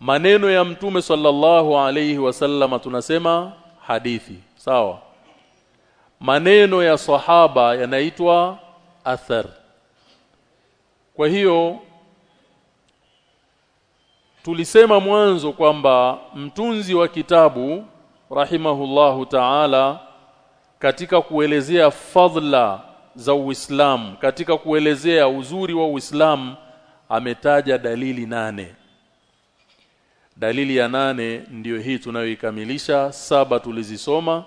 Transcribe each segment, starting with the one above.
maneno ya mtume sallallahu alayhi wasallam tunasema hadithi. Sawa? Maneno ya sahaba yanaitwa athar. Kwa hiyo tulisema mwanzo kwamba mtunzi wa kitabu rahimahullahu ta'ala katika kuelezea fadhila za Uislamu katika kuelezea uzuri wa Uislamu ametaja dalili nane dalili ya nane ndiyo hii tunayoikamilisha saba tulizisoma.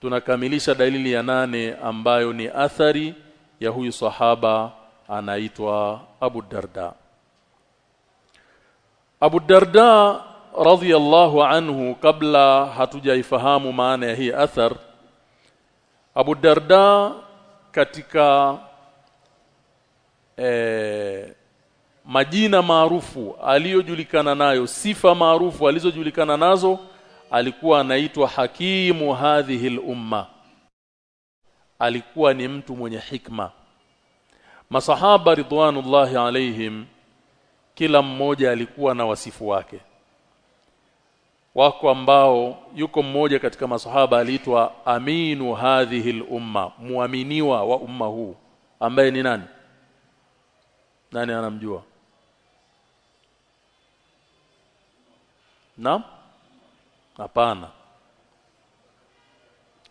Tunakamilisha dalili ya nane ambayo ni athari ya huyu sahaba anaitwa Abu Darda. Abu Darda radhiyallahu anhu kabla hatujaifahamu maana ya hii athar Abu Darda katika e, majina maarufu aliyojulikana nayo sifa maarufu alizojulikana nazo alikuwa anaitwa hakimu hadhihi umma alikuwa ni mtu mwenye hikma. Masahaba ridwanullahi alaihim kila mmoja alikuwa na wasifu wake. Wako ambao yuko mmoja katika masahaba aliitwa aminu hadhihi umma muaminiwa wa umma huu. Ambaye ni nani? Nani anamjua Naam hapana.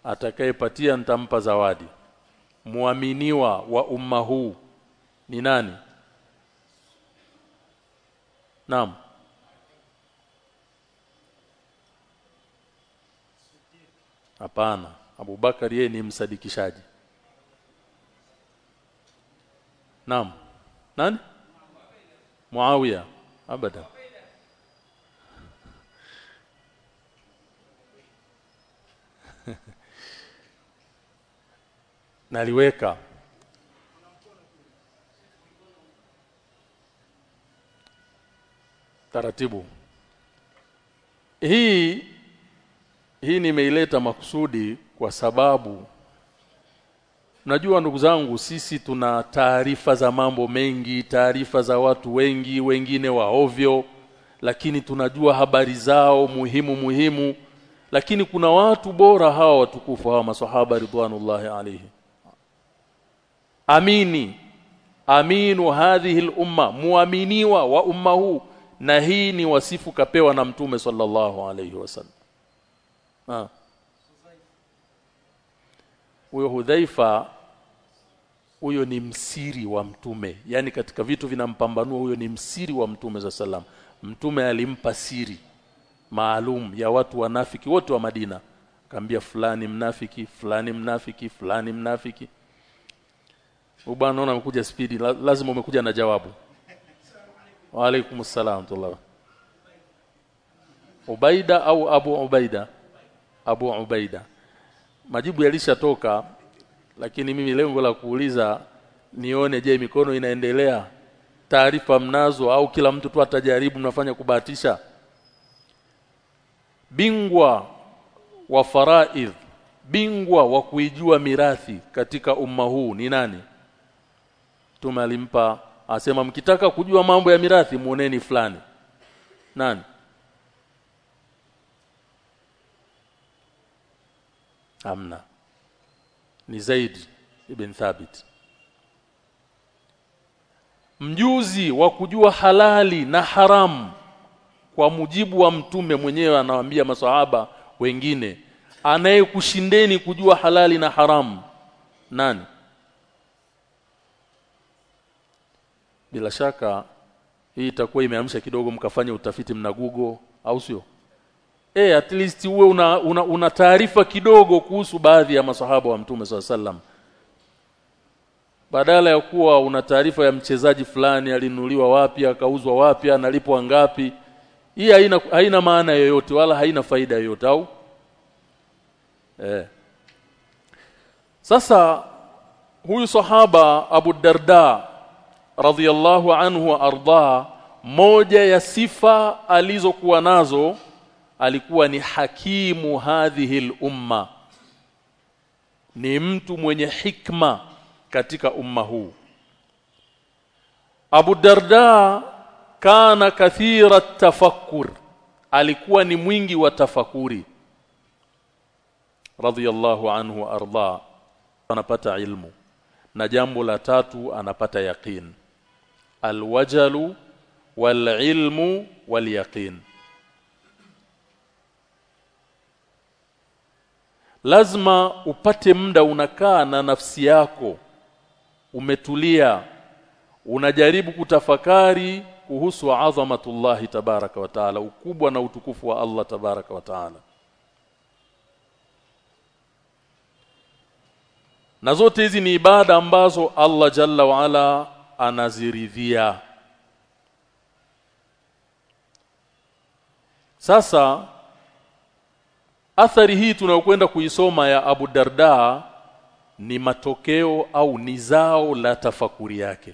Atakayepatia nitampa zawadi. Muaminiwa wa umma huu. Ni nani? Naam. Hapana. Abubakar yeye ni msadikishaji. Naam. Nani? Muawiya. Abada naliweka taratibu hii hii nimeileta makusudi kwa sababu Najua ndugu zangu sisi tuna taarifa za mambo mengi, taarifa za watu wengi, wengine wa ovyo, lakini tunajua habari zao muhimu muhimu. Lakini kuna watu bora hawa watukufu hawa maswahaba ridwanullahi alayhi. Amini aminu hadhihi al-umma muaminiwa wa umma huu na hii ni wasifu kapewa na mtume sallallahu alayhi wasallam. Ah. Huyo Hudhaifa huyo ni msiri wa mtume yani katika vitu vinampambanua huyo ni msiri wa mtume za salam mtume alimpa siri maalum ya watu wanafiki wote wa Madina. Kaambia fulani mnafiki fulani mnafiki fulani mnafiki. Bwana naona umekuja spidi lazima umekuja na jawabu. Wa alaykum tullah Ubaida au Abu Ubaida? Abu Ubaida. Majibu yalishatoka lakini mimi lengo la kuuliza nione je mikono inaendelea? Taarifa mnazo au kila mtu tu atajaribu mnafanya kubahatisha bingwa wa faraidh bingwa wa kuijua mirathi katika umma huu ni nani? Tumealimpa asema mkitaka kujua mambo ya mirathi muoneni fulani. Nani? Amna ni Zaid ibn Thabit. Mjuzi wa kujua halali na haramu kwa mujibu wa mtume mwenyewe anawaambia maswahaba wengine anayekushindeni kujua halali na haramu nani? Bila shaka hii itakuwa imeamsha kidogo mkafanya utafiti mna Google au sio? Eh at least uwe una, una, una taarifa kidogo kuhusu baadhi ya masahaba wa mtume swalla sallam badala ya kuwa una taarifa ya mchezaji fulani alinuliwa wapi akauzwa wapi analipwa ngapi hii haina haina maana yoyote wala haina faida yoyote au? Eh. Sasa huyu sahaba Abu Darda radhiyallahu anhu arda moja ya sifa alizokuwa nazo alikuwa ni hakimu hadhihi umma ni mtu mwenye hikma katika umma huu. Abu Darda kana kathira tafakkur alikuwa ni mwingi wa tafakuri. Radhiyallahu anhu arda anapata ilmu. Na jambo la tatu anapata yaqin. Alwajalu walilmu walyaqin. Lazima upate muda unakaa na nafsi yako umetulia unajaribu kutafakari kuhusu azamatullahi tabaraka wa taala ukubwa na utukufu wa Allah tabaraka wa taala. Na zote hizi ni ibada ambazo Allah jalla wa ala anaziridhia. Sasa athari hii tunayokwenda kuisoma ya Abu Darda ni matokeo au ni zao la tafakuri yake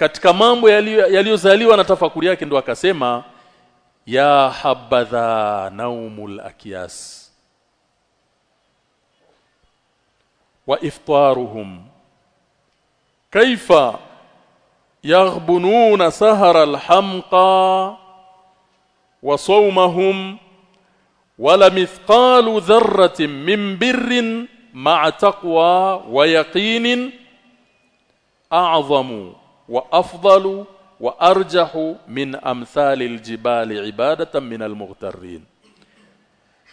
katika mambo yaliyozaliwa na tafakuri yake ndo akasema ya habadha naumul akiyas wa iftaruhum. Kaifa yaghbununa sahara alhamqa wa sawmahum wala mithqalu dharratin min birrin ma'a taqwa wa yaqinin a'zamu wa afdalu wa arjahu min amthali aljibali ibadatan min almughtarrin.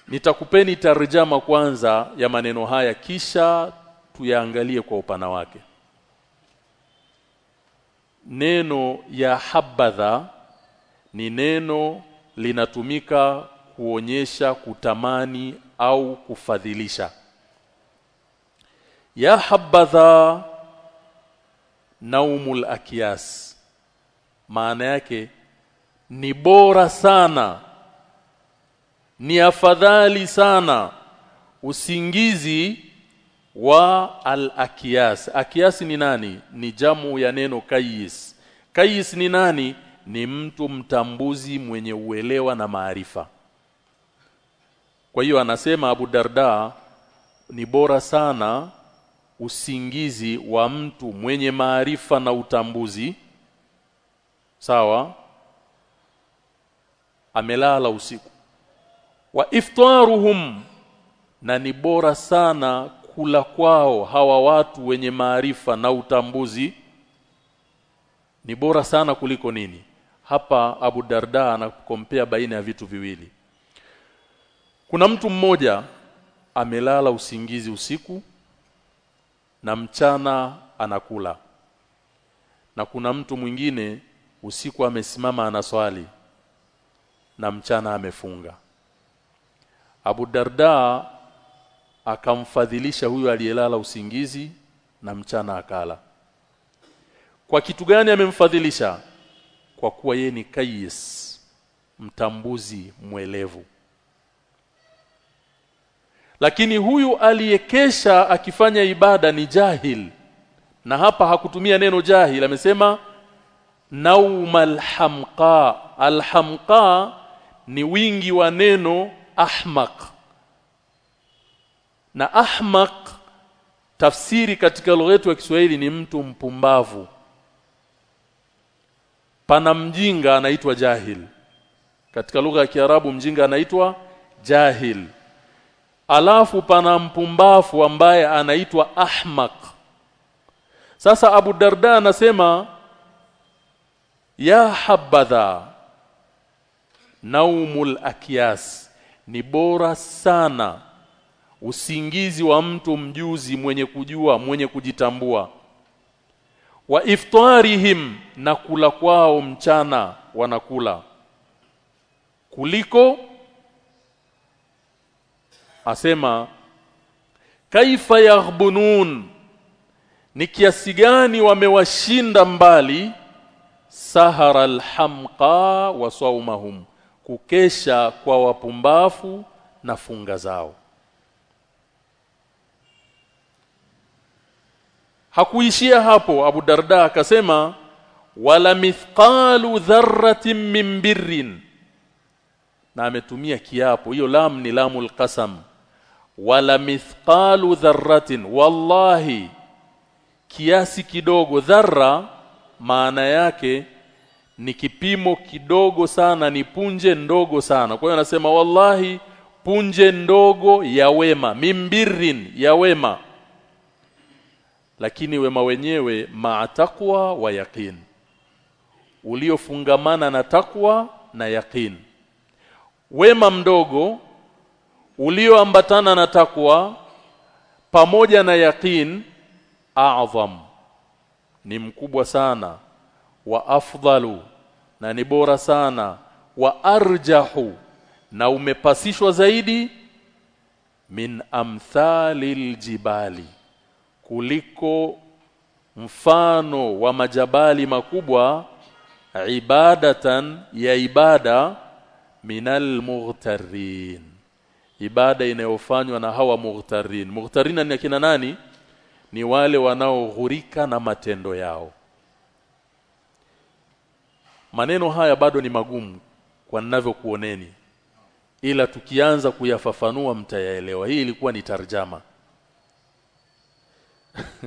Nitakupeni tarjama kwanza ya maneno haya kisha tuyaangalie kwa upana wake. Neno ya habadha ni neno linatumika kuonyesha kutamani au kufadhilisha. Ya habadha naumul akias. Maana yake ni bora sana ni afadhali sana usingizi wa al-akiyas akiyas ni nani? Ni jamu ya neno kayis kayis ni nani? Ni mtu mtambuzi mwenye uelewa na maarifa. Kwa hiyo anasema Abu Darda ni bora sana usingizi wa mtu mwenye maarifa na utambuzi. Sawa? Amelala usiku. Wa iftaruhum na ni bora sana kula kwao hawa watu wenye maarifa na utambuzi. Ni bora sana kuliko nini? Hapa Abu Darda anakompea baina ya vitu viwili. Kuna mtu mmoja amelala usingizi usiku na mchana anakula. Na kuna mtu mwingine usiku amesimama anaswali na mchana amefunga. Abu Darda akamfadhilisha huyo aliyelala usingizi na mchana akala. Kwa kitu gani amemfadhilisha? Kwa kuwa yeye ni kayis mtambuzi mwelevu lakini huyu aliyekesha akifanya ibada ni jahil. Na hapa hakutumia neno jahil amesema naumal hamqa. Alhamqa ni wingi wa neno ahmaq. Na ahmaq tafsiri katika lugha yetu ya Kiswahili ni mtu mpumbavu. Pana mjinga anaitwa jahil. Katika lugha ya Kiarabu mjinga anaitwa jahil alafu pana mpumbafu ambaye anaitwa ahmak. Sasa Abu Darda anasema ya habadha naumul akyas ni bora sana usingizi wa mtu mjuzi mwenye kujua mwenye kujitambua. Wa iftarihim na kula kwao mchana wanakula. Kuliko asema kaifa yaghbunun ni kiasi gani wamewashinda mbali? Sahara alhamqa wa saumahum kukesha kwa wapumbafu na funga zao. Hakuishia hapo Abu Darda akasema wala mithqalu dharratin min birrin. Na ametumia kiapo hiyo lam ni lamul qasam wala mithqalu dharratin wallahi kiasi kidogo dharra maana yake ni kipimo kidogo sana ni punje ndogo sana. Kwa hiyo anasema wallahi punje ndogo ya wema mimbirin ya wema. Lakini wema wenyewe maatakwa wa yaqin uliofungamana na takwa na yaqin. Wema mdogo ulioambatana na takwa pamoja na yaqin a'zam. Ni mkubwa sana wa afdalu na ni bora sana wa arjahu na umepasishwa zaidi min amthalil jibali kuliko mfano wa majabali makubwa ibadatan ya ibada minal mughtarin ibada inayofanywa na hawa mughtarin mughtarin ni akina nani? Ni wale wanaoghurika na matendo yao. Maneno haya bado ni magumu kwa ninavyokuoneni ila tukianza kuyafafanua mtayaelewa. Hii ilikuwa ni tarjama.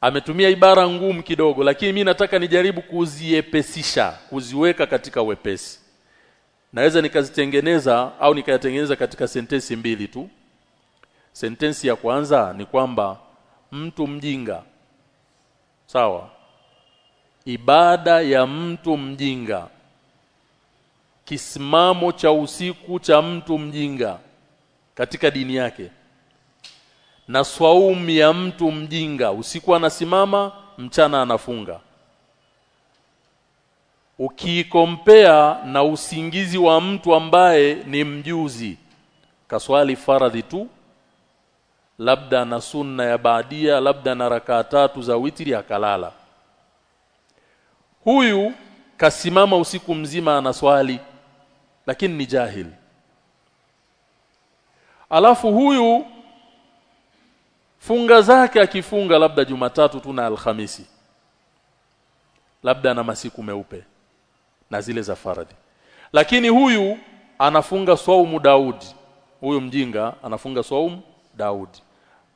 Ametumia ibara ngumu kidogo lakini mi nataka nijaribu kuziepesisha kuziweka katika wepesi naweza nikazitengeneza au nikayatengeneza katika sentensi mbili tu. Sentensi ya kwanza ni kwamba mtu mjinga. Sawa? Ibada ya mtu mjinga. Kisimamo cha usiku cha mtu mjinga katika dini yake. Na swaumu ya mtu mjinga. Usiku anasimama mchana anafunga ukiikompea na usingizi wa mtu ambaye ni mjuzi kaswali faradhi tu labda na sunna ya baadia labda na rakaa tatu za witri akalala. Huyu kasimama usiku mzima anaswali lakini ni jahil alafu huyu funga zake akifunga labda Jumatatu tu na Alhamisi labda na masiku meupe na zile za faradhi lakini huyu anafunga swaumu Daudi. Huyu mjinga anafunga swaumu Daudi.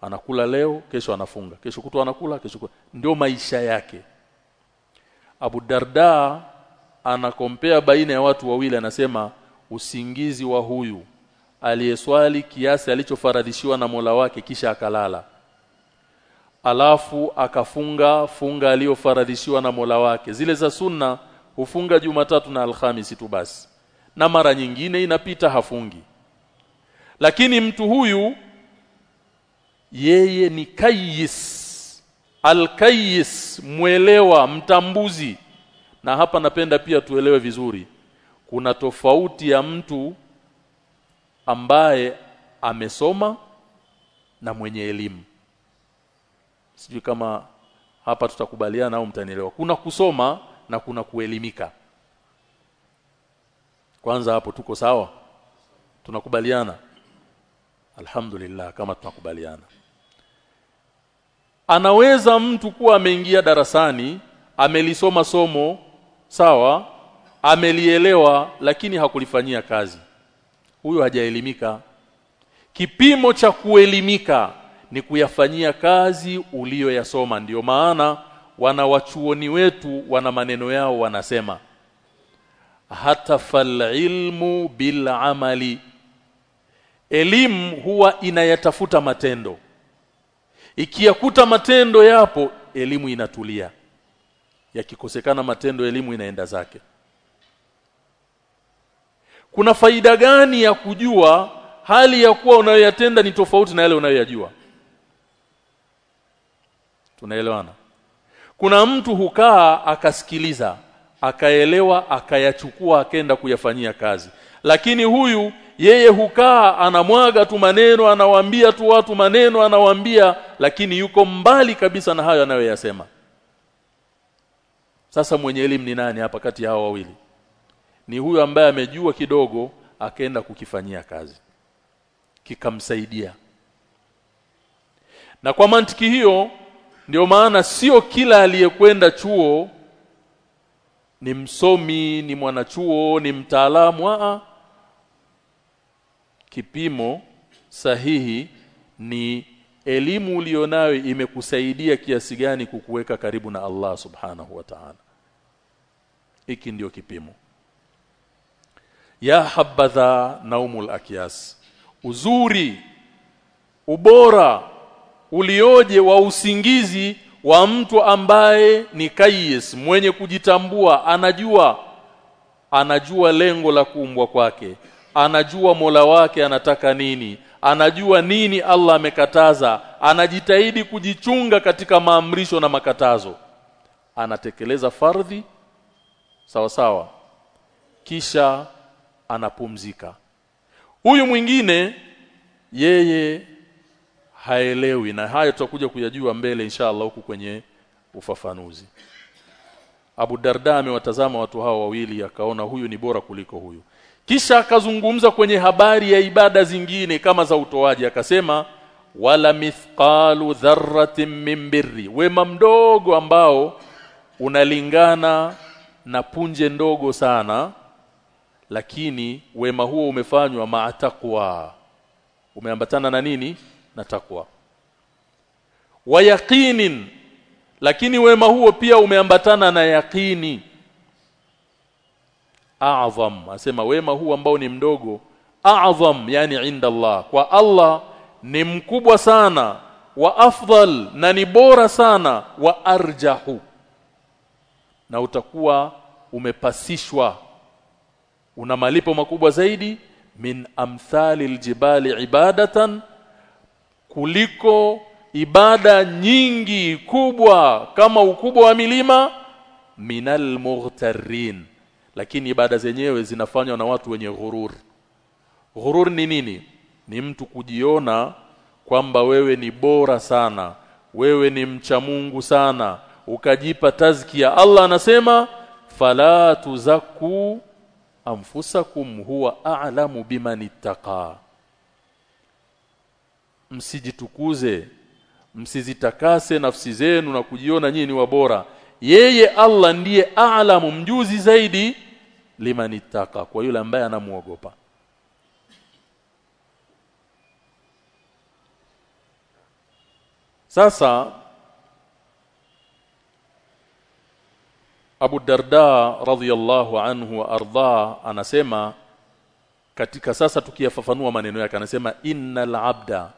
Anakula leo kesho anafunga. Kesho kutwa anakula kesho ndio maisha yake. Abu Darda anakompea baina ya watu wawili anasema usingizi wa huyu aliyeswali kiasi alichofaradhishiwa na Mola wake kisha akalala. Alafu akafunga funga aliyofaradhishiwa na Mola wake. Zile za sunna hufunga Jumatatu na Alhamisi tu basi. Na mara nyingine inapita hafungi. Lakini mtu huyu yeye ni kayis. Alkayis mwelewa mtambuzi. Na hapa napenda pia tuelewe vizuri. Kuna tofauti ya mtu ambaye amesoma na mwenye elimu. Sijui kama hapa tutakubaliana au mtanielewa. Kuna kusoma na kuna kuelimika. Kwanza hapo tuko sawa? Tunakubaliana? Alhamdulillah kama tunakubaliana. Anaweza mtu kuwa ameingia darasani amelisoma somo sawa amelielewa lakini hakulifanyia kazi. Huyo hajaelimika. Kipimo cha kuelimika ni kuyafanyia kazi uliyoyasoma. Ndiyo maana wanawachuoni wetu wana maneno yao wanasema hata fal ilmu bil amali. Elimu huwa inayatafuta matendo. Ikiyakuta matendo yapo elimu inatulia. Yakikosekana matendo elimu inaenda zake. Kuna faida gani ya kujua hali ya kuwa unayoyatenda ni tofauti na yale unayoyajua? Tunaelewana kuna mtu hukaa akasikiliza akaelewa akayachukua akenda kuyafanyia kazi. Lakini huyu yeye hukaa anamwaga tu maneno anawaambia tu watu maneno anawaambia lakini yuko mbali kabisa na hayo anayoyasema. Sasa mwenye elimu ni nani hapa kati ya hao wawili? Ni huyu ambaye amejua kidogo akaenda kukifanyia kazi. Kikamsaidia. Na kwa mantiki hiyo ndio maana sio kila aliyekwenda chuo ni msomi ni mwanachuo ni mtaalamu. A kipimo sahihi ni elimu ulionayo imekusaidia kiasi gani kukuweka karibu na Allah subhanahu wa ta'ala. Hiki ndio kipimo. Ya habadha naumul akyas. Uzuri ubora ulioje wa usingizi wa mtu ambaye ni kayis mwenye kujitambua anajua anajua lengo la kuumbwa kwake anajua Mola wake anataka nini anajua nini Allah amekataza anajitahidi kujichunga katika maamrisho na makatazo. Anatekeleza fardhi sawa sawa kisha anapumzika. Huyu mwingine yeye haelewi. Na haya tutakuja kuyajua mbele inshallah huku kwenye ufafanuzi. Abu Darda amewatazama watu hao wawili akaona huyu ni bora kuliko huyu. Kisha akazungumza kwenye habari ya ibada zingine kama za utoaji akasema wala mithqalu dharratin min birri. Wema mdogo ambao unalingana na punje ndogo sana lakini wema huo umefanywa mataqwa umeambatana na nini na takwa. Wa yaqinin lakini wema huo pia umeambatana na yaqini. A'zam asema wema huu ambao ni mdogo. A'zam yani inda Allah kwa Allah ni mkubwa sana wa afdal na ni bora sana wa arjahu. Na utakuwa umepasishwa. Una malipo makubwa zaidi min amthali aljibali ibadatan kuliko ibada nyingi kubwa kama ukubwa wa milima minal mughtarin lakini ibada zenyewe zinafanywa na watu wenye ghurur. Ghurur ni nini? Ni mtu kujiona kwamba wewe ni bora sana wewe ni mcha Mungu sana. Ukajipa tazkia Allah anasema fala tuzaku anfusakum huwa a'lamu biman ittaqa msijitukuze msizitakase nafsi zenu na kujiona nyinyi ni wabora yeye Allah ndiye aalamu mjuzi zaidi limanitaka kwa yule ambaye anamuogopa. Sasa Abu Darda radhiyallahu anhu wa arda anasema katika sasa tukiyafafanua maneno yake anasema innal abda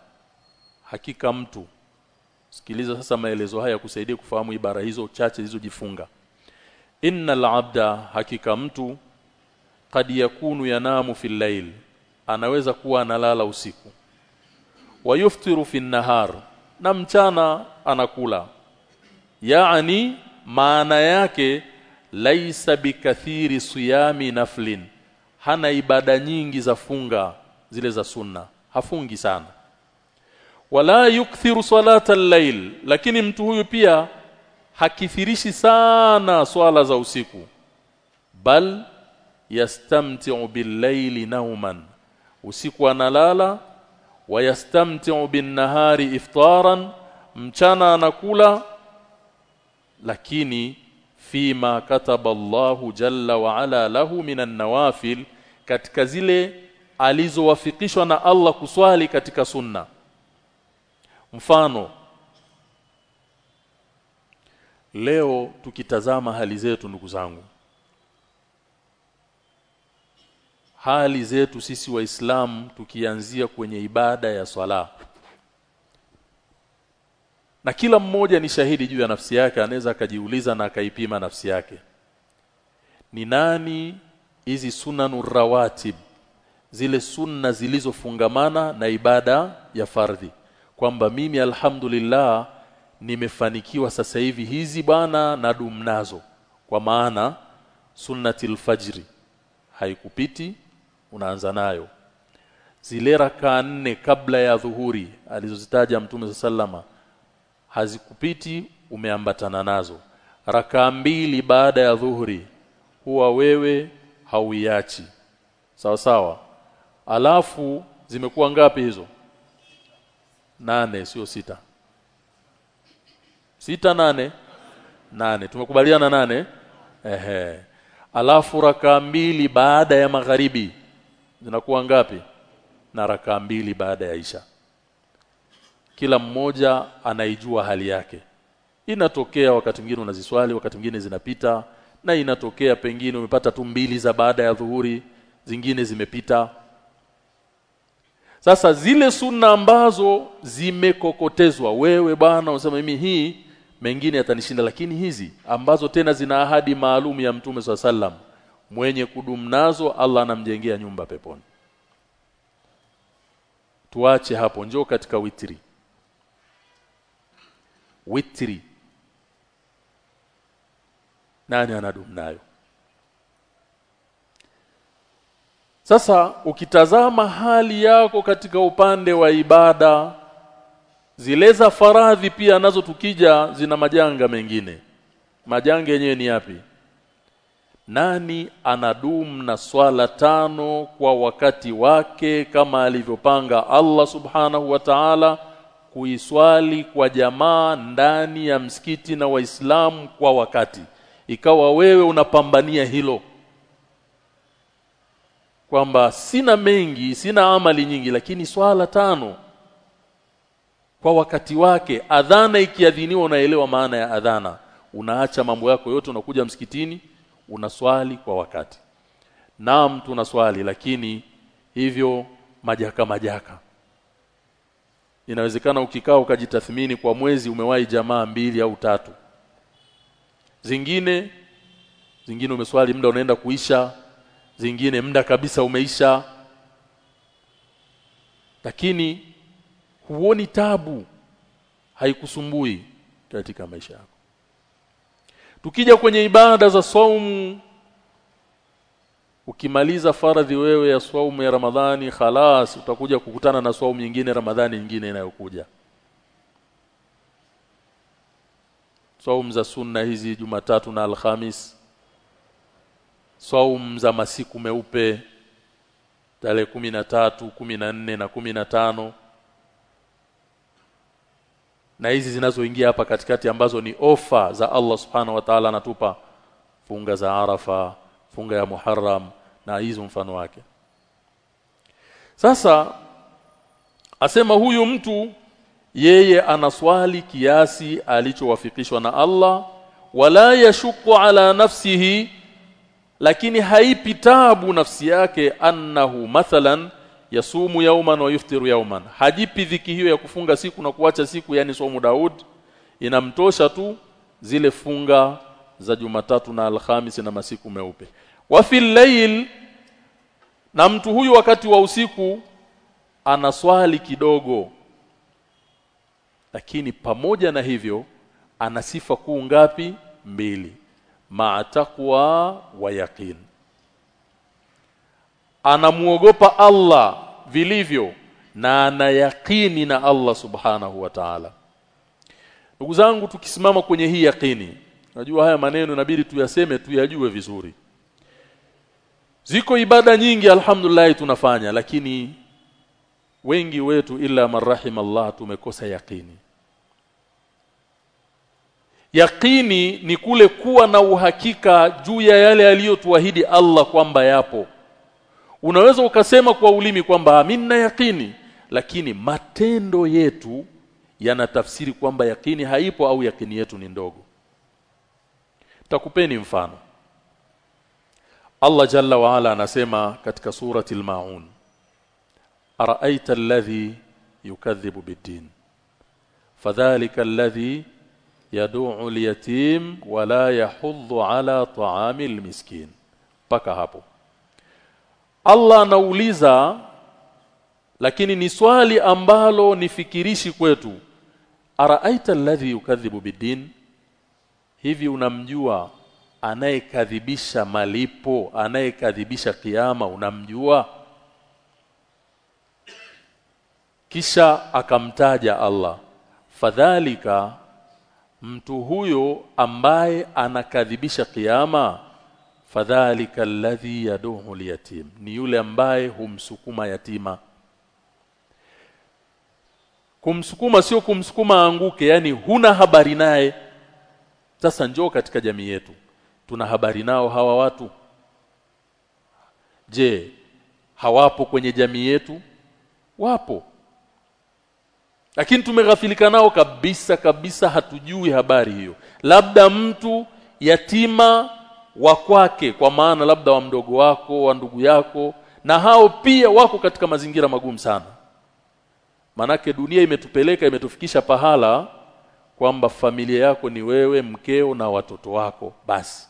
hakika mtu. Sikiliza sasa maelezo haya kusaidia kufahamu ibara hizo chache zilizojifunga. Innal abda hakika mtu kad yakunu yanamu fil layl anaweza kuwa analala usiku. Wayuftiru fi nahar na mchana anakula. Yaani maana yake laisa bikathiri siyami naflin hana ibada nyingi za funga zile za sunna. Hafungi sana wala yukthiru salata al-layl. Lakini mtu huyu pia hakithirishi sana swala za usiku. Bal yastamti'u bil-laili nauman usiku analala wayastamti'u bin-nahari iftaran. Mchana anakula lakini fima kataba Allahu jalla wa ala lahu minan nawafil katika zile alizowafikishwa na Allah kuswali katika sunna mfano. Leo tukitazama hali zetu ndugu zangu. Hali zetu sisi waislamu tukianzia kwenye ibada ya swala. Na kila mmoja ni shahidi juu ya nafsi yake anaweza akajiuliza na akaipima nafsi yake. Ni nani hizi sunanu rawatib zile sunna zilizofungamana na ibada ya fardhi kwamba mimi alhamdulillah nimefanikiwa sasa hivi hizi bwana na dumnazo kwa maana sunnatil fajri haikupiti unaanza nayo. Zile raka nne kabla ya dhuhuri alizozitaja mtume sallama hazikupiti umeambatana nazo. Raka mbili baada ya dhuhuri huwa wewe hauiachi. Sawa sawa? Alafu zimekuwa ngapi hizo nane sio sita. Sita nane? Nane. Tumekubaliana nane? Ehe. Alafu raka mbili baada ya magharibi zinakuwa ngapi? Na raka mbili baada ya isha. Kila mmoja anaijua hali yake. Inatokea wakati mwingine unaziswali wakati mwingine zinapita na inatokea pengine umepata tu mbili za baada ya dhuhuri zingine zimepita sasa zile sunna ambazo zimekokotezwa wewe bwana unasema mimi hii mengine yatanishinda lakini hizi ambazo tena zina ahadi maalum ya mtume swalla sallam mwenye kudumu nazo Allah anamjengea nyumba peponi. Tuache hapo njoo katika witri. Witri. Nani anadumu nayo sasa ukitazama hali yako katika upande wa ibada zile za faradhi pia nazo tukija zina majanga mengine. Majanga yenyewe ni yapi? Nani anadumu na swala tano kwa wakati wake kama alivyopanga Allah subhanahu wa ta'ala kuiswali kwa jamaa ndani ya msikiti na waislamu kwa wakati? Ikawa wewe unapambania hilo kwamba sina mengi sina amali nyingi lakini swala tano kwa wakati wake adhana ikiadhiniwa unaelewa maana ya adhana. Unaacha mambo yako yote unakuja msikitini unaswali kwa wakati. Naam tunaswali lakini hivyo majaka majaka. Inawezekana ukikaa ukajitathmini kwa mwezi umewahi jamaa mbili au tatu. Zingine zingine umeswali muda unaenda kuisha zingine muda kabisa umeisha. Lakini huoni tabu haikusumbui katika maisha yako. Tukija kwenye ibada za saumu ukimaliza faradhi wewe ya saumu ya Ramadhani khalas utakuja kukutana na saumu nyingine Ramadhani nyingine inayokuja. Saumu za sunna hizi Jumatatu na Alhamis saumu za masiku meupe tarehe tatu na nne na tano na hizi zinazoingia hapa katikati ambazo ni ofa za Allah subhanahu wa ta'ala anatupa funga za Arafa funga ya Muharram na hizo mfano wake. Sasa asema huyu mtu yeye anaswali kiasi alichowafikishwa na Allah wala yashuku ala nafsihi lakini haipi tabu nafsi yake annahu mathalan yasumu yauman wa yuftiru yauman. Hajipi dhiki hiyo ya kufunga siku na kuacha siku yani somu Daud inamtosha tu zile funga za Jumatatu na Alhamisi na masiku meupe. Wa fil na mtu huyu wakati wa usiku anaswali kidogo. Lakini pamoja na hivyo ana sifa kuu ngapi? Mbili ma taqwa wa yaqin. Anamuogopa Allah vilivyo na ana anayakini na Allah subhanahu wa ta'ala. Ndugu zangu tukisimama kwenye hii yakini najua haya maneno inabidi tuyaseme tuyajue vizuri. Ziko ibada nyingi alhamdulillah tunafanya lakini wengi wetu ila marahim Allah tumekosa yakini Yakini ni kule kuwa na uhakika juu ya yale aliyotuahidi Allah kwamba yapo. Unaweza ukasema kwa ulimi kwamba minna yaqini lakini matendo yetu yanatafsiri kwamba yaqini haipo au yaqini yetu ni ndogo. Takupeni mfano. Allah Jalla wa Ala anasema katika surati al-Maun Ara'aita alladhi yukadhibu bid-din fadhalika alladhi yad'u al-yatim wa la yahuddu ala ta'ami al-miskin paka hapo. Allah anauliza lakini ni swali ambalo nifikirishi kwetu. Araaita alladhi yukadhibu bidin hivi unamjua anayekadhibisha malipo anayekadhibisha kiama unamjua? Kisha akamtaja Allah. Fadhalika mtu huyo ambaye anakadhibisha kiyama fadhalika alladhi yaduhu liyatim ni yule ambaye humsukuma yatima. Kumsukuma sio kumsukuma anguke yani huna habari naye. Sasa njoo katika jamii yetu. Tuna habari nao hawa watu. Je hawapo kwenye jamii yetu? Wapo lakini tumeghafilika nao kabisa kabisa hatujui habari hiyo. Labda mtu yatima wa kwake kwa maana labda wa mdogo wako wa ndugu yako na hao pia wako katika mazingira magumu sana. Manake dunia imetupeleka imetufikisha pahala kwamba familia yako ni wewe mkeo na watoto wako. Basi.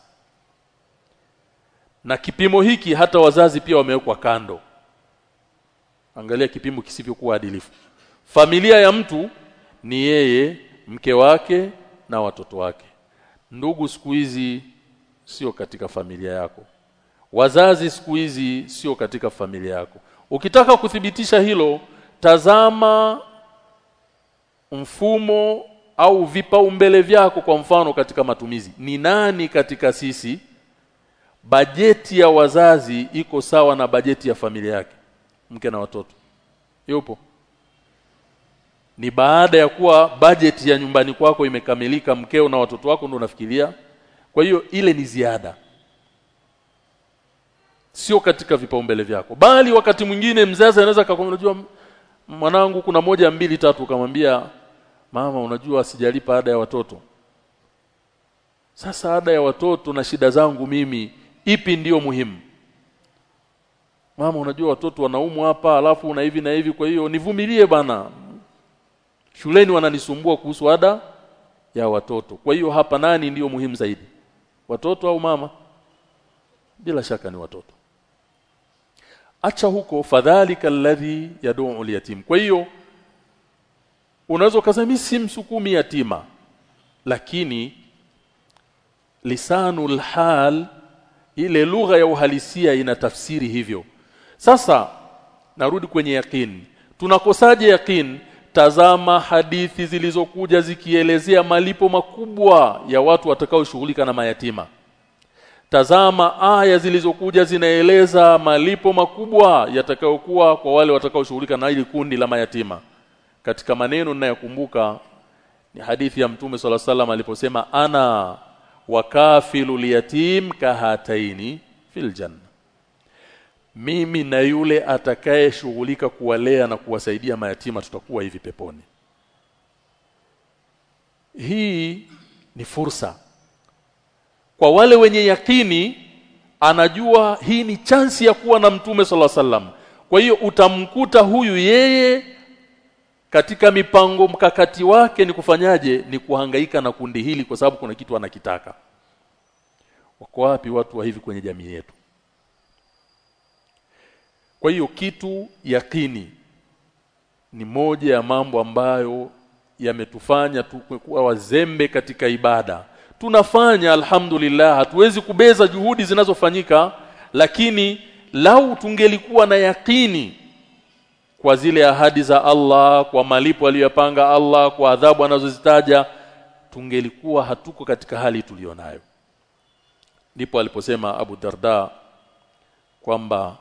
Na kipimo hiki hata wazazi pia wamewekwa kando. Angalia kipimo kisivyokuwa adilifu familia ya mtu ni yeye mke wake na watoto wake. Ndugu siku hizi sio katika familia yako. Wazazi siku hizi sio katika familia yako. Ukitaka kuthibitisha hilo tazama mfumo au vipaumbele vyako kwa mfano katika matumizi. Ni nani katika sisi? Bajeti ya wazazi iko sawa na bajeti ya familia yake mke na watoto. Yupo ni baada ya kuwa budget ya nyumbani kwako imekamilika mkeo na watoto wako ndio unafikiria. Kwa hiyo ile ni ziada. Sio katika vipaumbele vyako. Bali wakati mwingine mzazi anaweza akakwambia mwanangu kuna moja mbili tatu. Ukamwambia mama unajua sijalipa ada ya watoto. Sasa ada ya watoto na shida zangu mimi ipi ndiyo muhimu? Mama unajua watoto wanaumwa hapa alafu una hivi na hivi kwa hiyo nivumilie bana shuleni wananisumbua kuhusu ada ya watoto. Kwa hiyo hapa nani ndiyo muhimu zaidi? Watoto au mama? Bila shaka ni watoto. Acha huko fadhalika alladhi yad'u al-yatim. Kwa hiyo unaweza ukasema si msukumi yatima. Lakini lisanul hal ile lugha ya uhalisia ina tafsiri hivyo. Sasa narudi kwenye yakin tunakosaje yakini tazama hadithi zilizokuja zikielezea malipo makubwa ya watu watakaoshughulika na mayatima. Tazama aya zilizokuja zinaeleza malipo makubwa yatakayokuwa kwa wale watakaoshughulika na hili kundi la mayatima. Katika maneno ninayokumbuka ni hadithi ya mtume swalla salam aliposema ana wakafilu liyatim kahataini fil janna mimi na yule atakayeshughulika kuwalea na kuwasaidia mayatima tutakuwa hivi peponi. Hii ni fursa. Kwa wale wenye yakini anajua hii ni chansi ya kuwa na mtume sala salam kwa hiyo utamkuta huyu yeye katika mipango mkakati wake ni kufanyaje? Ni kuhangaika na kundi hili kwa sababu kuna kitu anakitaka. Wako wapi watu wa hivi kwenye jamii yetu kwa hiyo kitu yakini ni moja ya mambo ambayo yametufanya kuwa wazembe katika ibada. Tunafanya alhamdulillah hatuwezi kubeza juhudi zinazofanyika lakini lau tungelikuwa na yakini kwa zile ahadi za Allah kwa malipo aliyopanga Allah kwa adhabu anazozitaja tungelikuwa hatuko katika hali tuliyonayo ndipo aliposema Abu Darda kwamba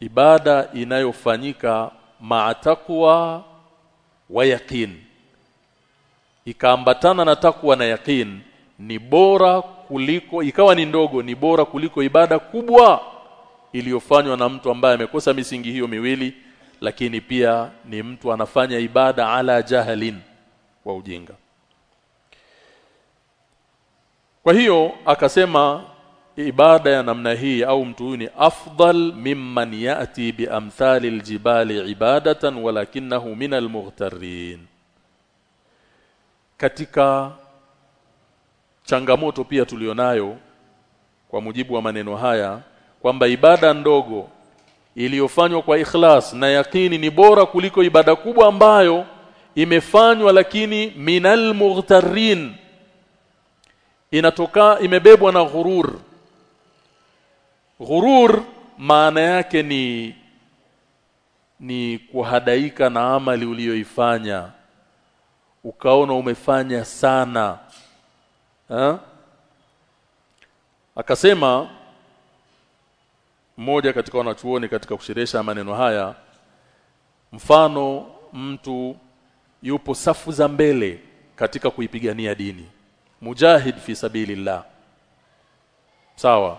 ibada inayofanyika maatakwa wa yaqin. Ikaambatana na takwa na yaqin ni bora kuliko ikawa ni ndogo ni bora kuliko ibada kubwa iliyofanywa na mtu ambaye amekosa misingi hiyo miwili lakini pia ni mtu anafanya ibada ala jahalin wa ujinga. Kwa hiyo akasema ibada ya namna hii au mtu huyu ni afdal mimman yati bi amthali aljibali ibadatan walakinahu min almughtarin katika changamoto pia tulionayo kwa mujibu wa maneno haya kwamba ibada ndogo iliyofanywa kwa ikhlas na yakini ni bora kuliko ibada kubwa ambayo imefanywa lakini minal mughtarin inatoka imebebwa na ghurur ghurur maana yake ni ni kuhadaika na amali uliyoifanya. Ukaona umefanya sana. Ha? akasema mmoja katika wanachuoni katika kusherehesha maneno haya mfano mtu yupo safu za mbele katika kuipigania dini. Mujahid fi sabilillah. Sawa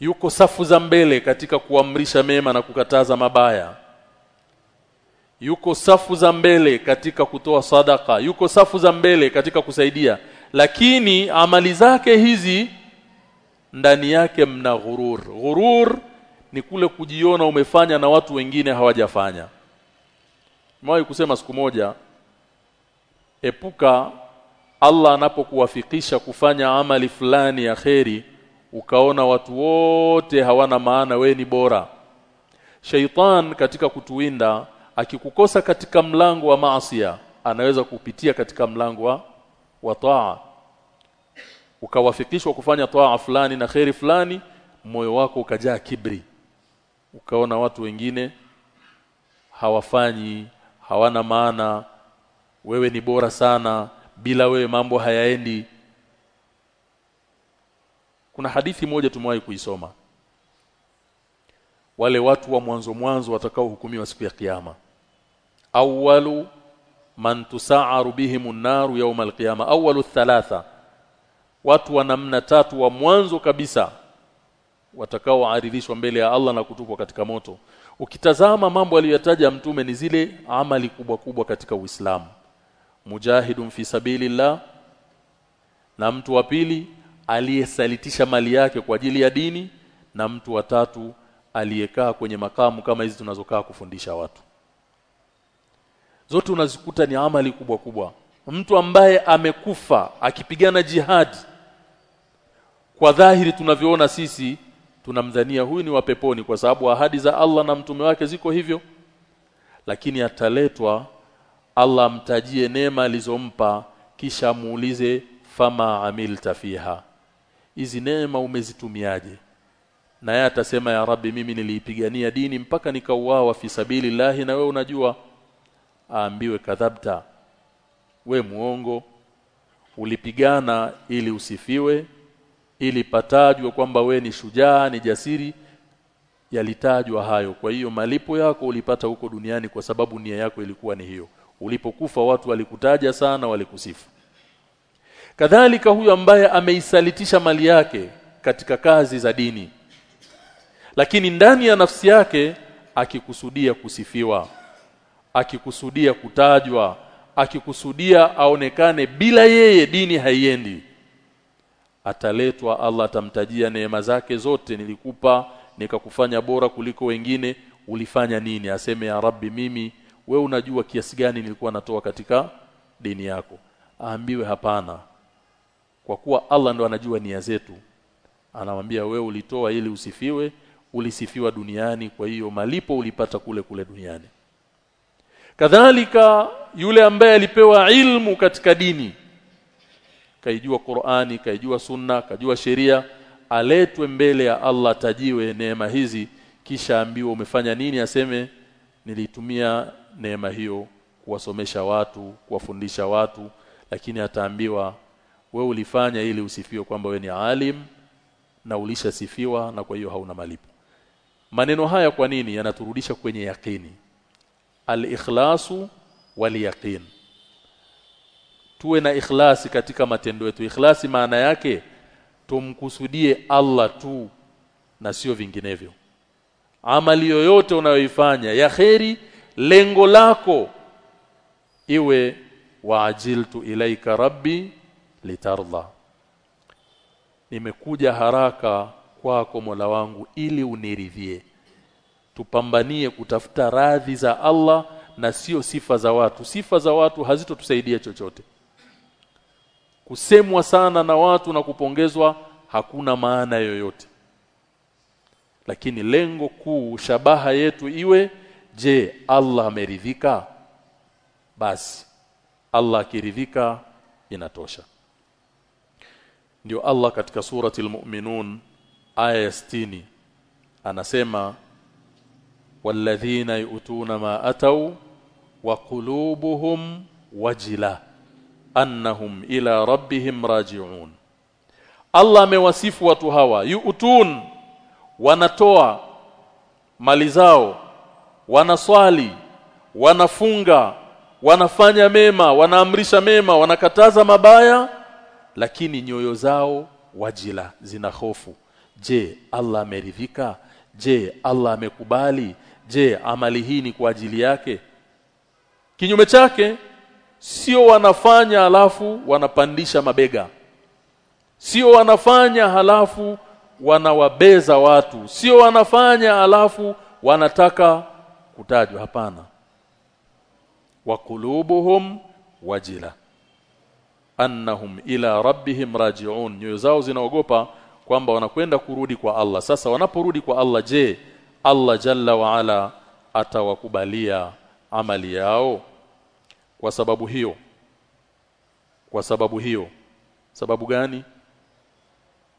yuko safu za mbele katika kuamrisha mema na kukataza mabaya. Yuko safu za mbele katika kutoa sadaka yuko safu za mbele katika kusaidia. Lakini amali zake hizi ndani yake mna ghurur. Ghurur ni kule kujiona umefanya na watu wengine hawajafanya. Mwahi kusema siku moja epuka Allah anapokuwafikisha kufanya amali fulani ya kheri ukaona watu wote hawana maana we ni bora. Shaitan katika kutuinda akikukosa katika mlango wa maasiya anaweza kupitia katika mlango wa wa taa. Ukawafikishwa kufanya taa fulani na kheri fulani moyo wako ukajaa kibri. Ukaona watu wengine hawafanyi hawana maana wewe ni bora sana bila wewe mambo hayaendi kuna hadithi moja tumewahi kuisoma. Wale watu wa mwanzo mwanzo watakao hukumiwa siku ya kiyama. Awwalu man tusaaru bihim an-nar yawm al-qiyama. Awwalu thalatha. Watu wa namna tatu wa mwanzo kabisa watakaoaridhishwa mbele ya Allah na kutupwa katika moto. Ukitazama mambo aliyotaja mtume ni zile amali kubwa kubwa katika Uislamu. Mujahidun fi sabilillah. Na mtu wa pili aliyesalitisha mali yake kwa ajili ya dini na mtu wa tatu aliyekaa kwenye makamu kama hizi tunazokaa kufundisha watu. Zote unazikuta ni amali kubwa kubwa. Mtu ambaye amekufa akipigana jihadi kwa dhahiri tunavyoona sisi tunamdhania huyu ni wa peponi kwa sababu ahadi za Allah na mtume wake ziko hivyo. Lakini ataletwa Allah amtajie neema alizompa kisha muulize fama amilta fiha hizi neema umezitumiaje? Na yeye atasema ya rabbi mimi niliipigania dini mpaka nikauawa fi sabilillahi. Na we unajua aambiwe kadhabta we muongo ulipigana ili usifiwe ili patajwe kwamba we ni shujaa ni jasiri yalitajwa hayo. Kwa hiyo malipo yako ulipata huko duniani kwa sababu nia yako ilikuwa ni hiyo. Ulipokufa watu walikutaja sana walikusifu kadhalika huyu ambaye ameisalitisha mali yake katika kazi za dini. Lakini ndani ya nafsi yake akikusudia kusifiwa akikusudia kutajwa akikusudia aonekane bila yeye dini haiendi ataletwa Allah atamtajia neema zake zote nilikupa nikakufanya bora kuliko wengine ulifanya nini? Aseme ya rabbi mimi we unajua kiasi gani nilikuwa natoa katika dini yako. Aambiwe hapana kwa kuwa Allah ndo anajua nia zetu. Anamwambia we ulitoa ili usifiwe ulisifiwa duniani kwa hiyo malipo ulipata kule kule duniani. Kadhalika yule ambaye alipewa ilmu katika dini kaijua Qur'ani kaijua sunna kajua sheria aletwe mbele ya Allah tajiwe neema hizi kisha ambiwe umefanya nini? Aseme nilitumia neema hiyo kuwasomesha watu kuwafundisha watu lakini ataambiwa we ulifanya ili usifiwe kwamba we ni alim na ulishasifiwa na kwa hiyo hauna malipo. Maneno haya kwa nini yanaturudisha kwenye yakini al-ikhlasu wal yaqin tuwe na ikhlasi katika matendo yetu. Ikhlasi maana yake tumkusudie Allah tu na sio vinginevyo. Amali yoyote unayoifanya ya kheri lengo lako iwe waajiltu ilaika rabbi litarda nimekuja haraka kwako Mola wangu ili uniridhie. Tupambanie kutafuta radhi za Allah na sio sifa za watu. Sifa za watu hazitotusaidia chochote. Kusemwa sana na watu na kupongezwa hakuna maana yoyote. Lakini lengo kuu shabaha yetu iwe je Allah ameridhika? Basi Allah akiridhika inatosha ndio Allah katika surati al-mu'minun aya ya 60 anasema walladhina yu'tuna ma atau wa qulubuhum wajila annahum ila rabbihim raji'un. Allah amewasifu watu hawa yu'tun wanatoa mali zao wanaswali wanafunga wanafanya mema wanaamrisha mema wanakataza mabaya lakini nyoyo zao wajila zina hofu. Je Allah ameridhika? Je Allah amekubali? Je amali hii ni kwa ajili yake? Kinyume chake sio wanafanya halafu wanapandisha mabega. Sio wanafanya halafu wanawabeza watu. Sio wanafanya halafu wanataka kutajwa. Hapana. Wa kulubuhum wajila annahum ila rabbihim raji'un. Nyoyo zao zinaogopa kwamba wanakwenda kurudi kwa Allah. Sasa wanaporudi kwa Allah je Allah jalla wa ala atawakubalia amali yao? Kwa sababu hiyo kwa sababu hiyo sababu gani?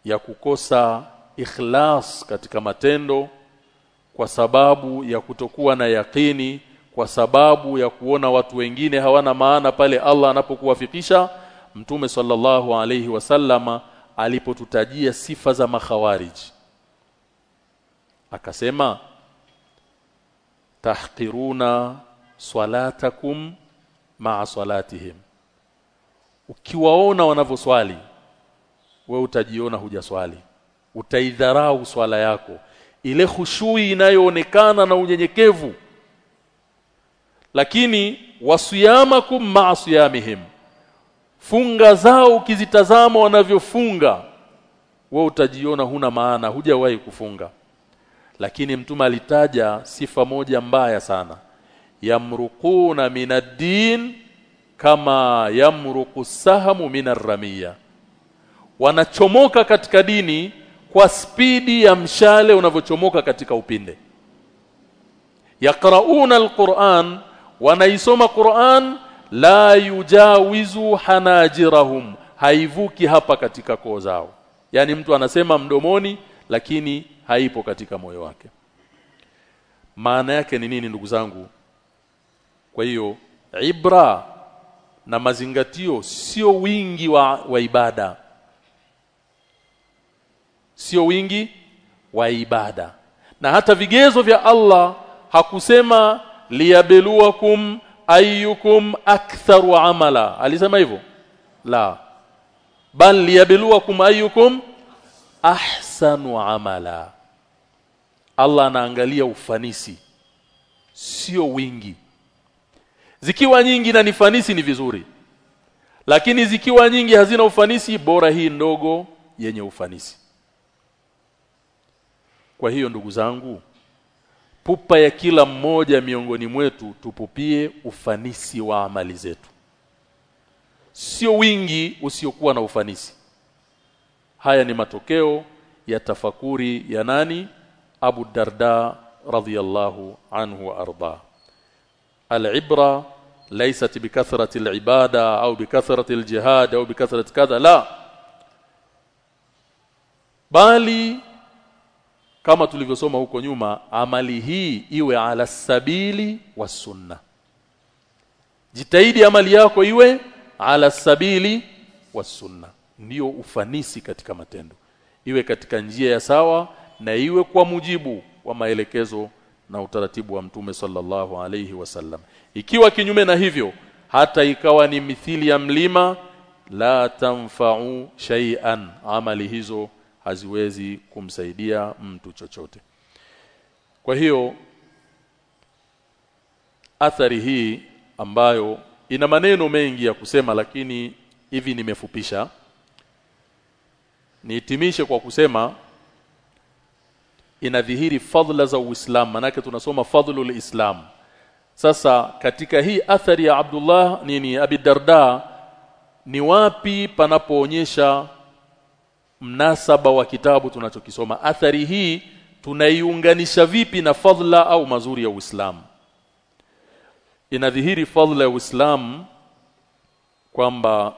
Ya kukosa ikhlas katika matendo kwa sababu ya kutokuwa na yakini kwa sababu ya kuona watu wengine hawana maana pale Allah anapokuwafikisha Mtume sallallahu alayhi wasallama alipotutajia sifa za makhawarij. Akasema tahqiruna salatakum ma'a salatihim. Ukiwaona wanavyoswali we utajiona hujaswali. Utaidharau swala yako. Ile khushui inayoonekana na unyenyekevu. Lakini wasiyamakum ma'a siyamihim funga zao ukizitazama wanavyofunga we utajiona huna maana hujawahi kufunga. Lakini mtume alitaja sifa moja mbaya sana. Yamruquna minaddin kama yamruqu sahamu minarramia wanachomoka katika dini kwa spidi ya mshale unavyochomoka katika upinde. Yaqrauna alquran wanaisoma Qur'an la yujawizu hanajirahum. Haivuki hapa katika koo zao. Yani mtu anasema mdomoni lakini haipo katika moyo wake. Maana yake ni nini ndugu zangu? Kwa hiyo ibra na mazingatio sio wingi wa, wa ibada. Sio wingi wa ibada. Na hata vigezo vya Allah hakusema liyabluwakum ayyukum aktharu amala. Alisema hivyo? La. Bal liyabluwakum ayyukum ahsanu amala. Allah anaangalia ufanisi sio wingi. Zikiwa nyingi na nifanisi ni vizuri lakini zikiwa nyingi hazina ufanisi bora hii ndogo yenye ufanisi. Kwa hiyo ndugu zangu pupa ya kila mmoja miongoni mwetu tupupie ufanisi wa amali zetu. Sio wingi usiokuwa na ufanisi. Haya ni matokeo ya tafakuri ya nani? Abu Darda radhiyallahu anhu arda. Al-ibra laysat bikathrati al-ibada au bikathrati al-jihad au bikathrati kadha la. Bali kama tulivyosoma huko nyuma amali hii iwe ala sabili wa sunna. Jitahidi amali yako iwe ala sabili wa sunna. Ndiyo ufanisi katika matendo. Iwe katika njia ya sawa na iwe kwa mujibu wa maelekezo na utaratibu wa mtume sallallahu alayhi wasallam ikiwa kinyume na hivyo hata ikawa ni mithili ya mlima la tanfa'u shay'an amali hizo haziwezi kumsaidia mtu chochote. Kwa hiyo athari hii ambayo ina maneno mengi ya kusema lakini hivi nimefupisha nihitimishe kwa kusema inadhihiri fadhila za Uislamu manake tunasoma fadhlul Islam. Sasa katika hii athari ya Abdullah nini Abi Darda ni wapi panapoonyesha mnasaba wa kitabu tunachokisoma. Athari hii tunaiunganisha vipi na fadhila au mazuri ya Uislamu? Inadhihiri fadhila ya Uislamu kwamba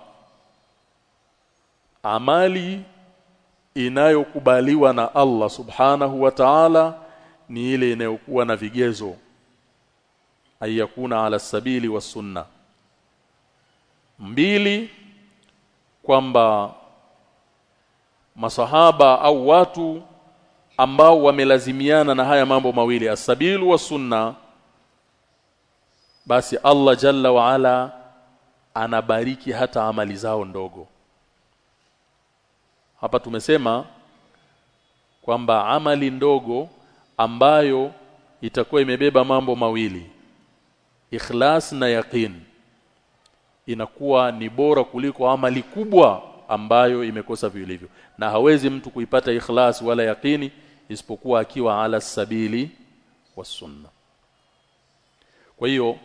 amali inayokubaliwa na Allah subhanahu wa ta'ala ni ile inayokuwa na vigezo. Ayakuna ala sabili wa sunna. Mbili kwamba masahaba au watu ambao wamelazimiana na haya mambo mawili asabilu wa sunna basi Allah jalla wa ala anabariki hata amali zao ndogo. Hapa tumesema kwamba amali ndogo ambayo itakuwa imebeba mambo mawili ikhlas na yaqin inakuwa ni bora kuliko amali kubwa ambayo imekosa vilivyo na hawezi mtu kuipata ikhlas wala yaqini isipokuwa akiwa ala sabili sunna. Kwa hiyo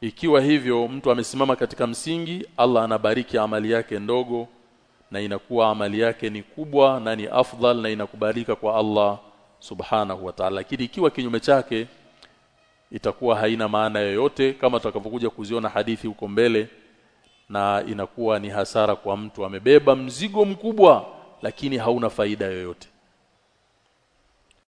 ikiwa hivyo mtu amesimama katika msingi Allah anabariki amali yake ndogo na inakuwa amali yake ni kubwa na ni afdhal na inakubalika kwa Allah subhanahu wa ta'ala. Lakini ikiwa kinyume chake itakuwa haina maana yoyote kama tutakavyokuja kuziona hadithi huko mbele na inakuwa ni hasara kwa mtu. Amebeba mzigo mkubwa lakini hauna faida yoyote